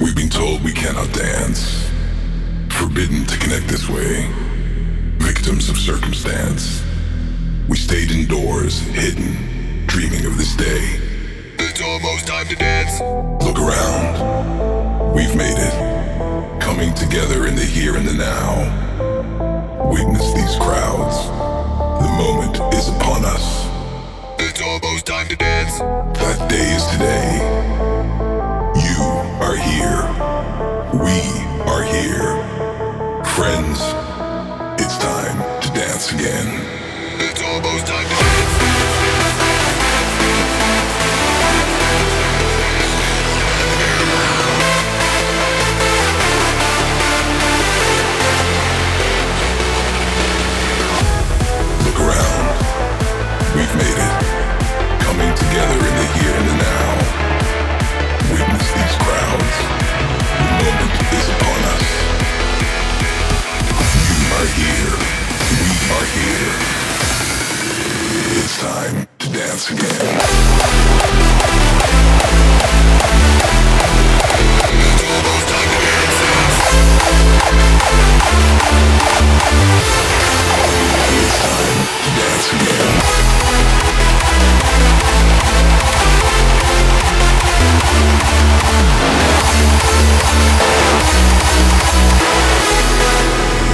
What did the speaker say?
We've been told we cannot dance. Forbidden to connect this way. Victims of circumstance. We stayed indoors, hidden, dreaming of this day. It's almost time to dance. Look around. We've made it. Coming together in the here and the now. Witness these crowds. The moment is upon us. It's almost time to dance. That day is today. We are here. Friends, it's time to dance again. It's almost time are here. We are here. It's time to dance again.